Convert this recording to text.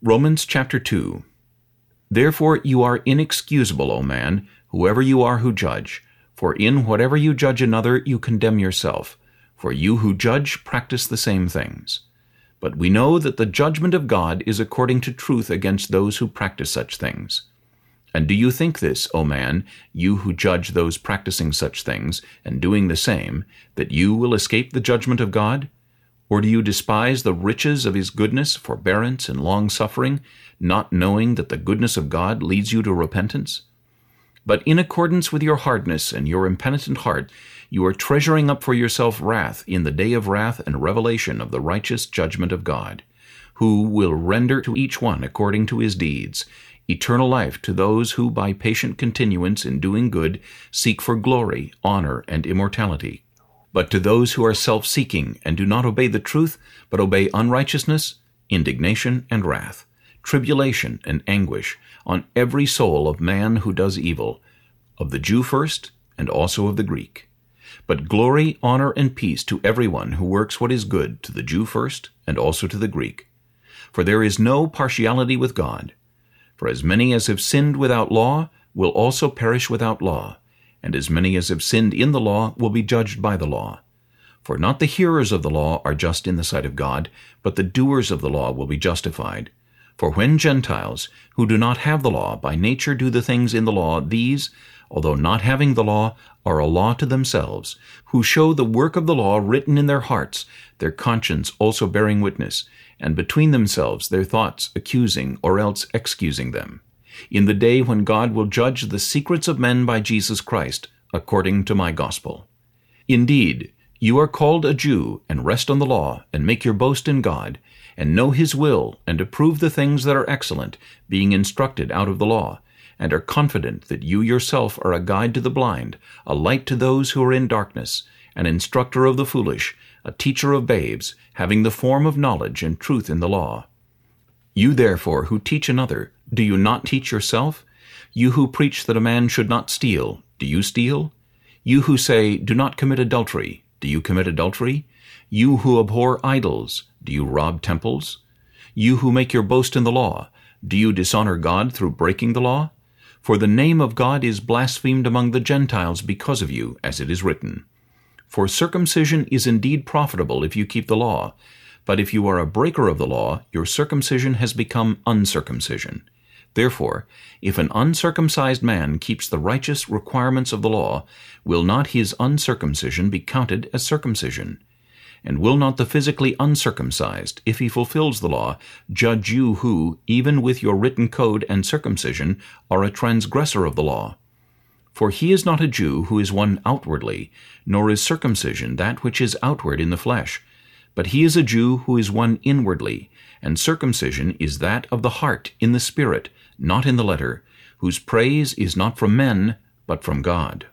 Romans chapter 2 Therefore you are inexcusable, O man, whoever you are who judge. For in whatever you judge another, you condemn yourself. For you who judge practice the same things. But we know that the judgment of God is according to truth against those who practice such things. And do you think this, O man, you who judge those practicing such things, and doing the same, that you will escape the judgment of God? Or do you despise the riches of his goodness, forbearance, and long-suffering, not knowing that the goodness of God leads you to repentance? But in accordance with your hardness and your impenitent heart, you are treasuring up for yourself wrath in the day of wrath and revelation of the righteous judgment of God, who will render to each one according to his deeds, eternal life to those who by patient continuance in doing good seek for glory, honor, and immortality. But to those who are self-seeking and do not obey the truth, but obey unrighteousness, indignation and wrath, tribulation and anguish on every soul of man who does evil, of the Jew first, and also of the Greek. But glory, honor, and peace to everyone who works what is good, to the Jew first, and also to the Greek. For there is no partiality with God. For as many as have sinned without law will also perish without law, and as many as have sinned in the law will be judged by the law. For not the hearers of the law are just in the sight of God, but the doers of the law will be justified. For when Gentiles, who do not have the law, by nature do the things in the law, these, although not having the law, are a law to themselves, who show the work of the law written in their hearts, their conscience also bearing witness, and between themselves their thoughts accusing or else excusing them in the day when God will judge the secrets of men by Jesus Christ, according to my gospel. Indeed, you are called a Jew, and rest on the law, and make your boast in God, and know his will, and approve the things that are excellent, being instructed out of the law, and are confident that you yourself are a guide to the blind, a light to those who are in darkness, an instructor of the foolish, a teacher of babes, having the form of knowledge and truth in the law. You therefore who teach another, do you not teach yourself? You who preach that a man should not steal, do you steal? You who say, Do not commit adultery, do you commit adultery? You who abhor idols, do you rob temples? You who make your boast in the law, do you dishonor God through breaking the law? For the name of God is blasphemed among the Gentiles because of you, as it is written. For circumcision is indeed profitable if you keep the law, but if you are a breaker of the law, your circumcision has become uncircumcision. Therefore, if an uncircumcised man keeps the righteous requirements of the law, will not his uncircumcision be counted as circumcision? And will not the physically uncircumcised, if he fulfills the law, judge you who, even with your written code and circumcision, are a transgressor of the law? For he is not a Jew who is one outwardly, nor is circumcision that which is outward in the flesh, but he is a Jew who is one inwardly, and circumcision is that of the heart in the spirit, not in the letter, whose praise is not from men, but from God.